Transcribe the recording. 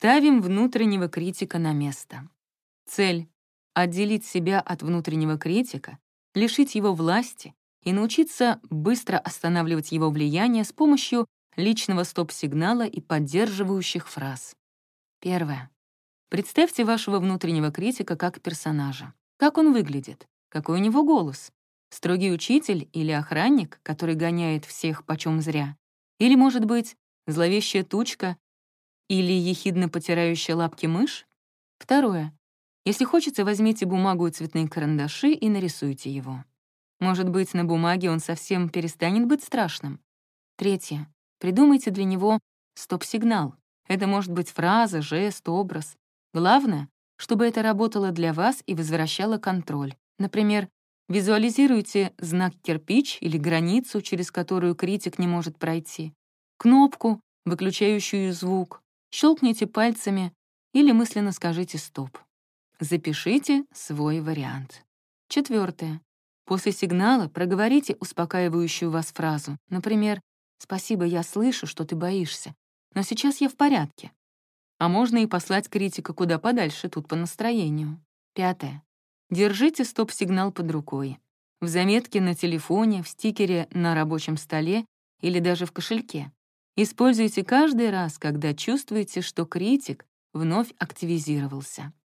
Ставим внутреннего критика на место. Цель — отделить себя от внутреннего критика, лишить его власти и научиться быстро останавливать его влияние с помощью личного стоп-сигнала и поддерживающих фраз. Первое. Представьте вашего внутреннего критика как персонажа. Как он выглядит? Какой у него голос? Строгий учитель или охранник, который гоняет всех почем зря? Или, может быть, зловещая тучка или ехидно потирающая лапки мышь? Второе. Если хочется, возьмите бумагу и цветные карандаши и нарисуйте его. Может быть, на бумаге он совсем перестанет быть страшным. Третье. Придумайте для него стоп-сигнал. Это может быть фраза, жест, образ. Главное, чтобы это работало для вас и возвращало контроль. Например, визуализируйте знак кирпич или границу, через которую критик не может пройти, кнопку, выключающую звук, щелкните пальцами или мысленно скажите «стоп». Запишите свой вариант. Четвертое. После сигнала проговорите успокаивающую вас фразу. Например, «Спасибо, я слышу, что ты боишься, но сейчас я в порядке». А можно и послать критика куда подальше, тут по настроению. Пятое. Держите стоп-сигнал под рукой. В заметке на телефоне, в стикере на рабочем столе или даже в кошельке. Используйте каждый раз, когда чувствуете, что критик вновь активизировался.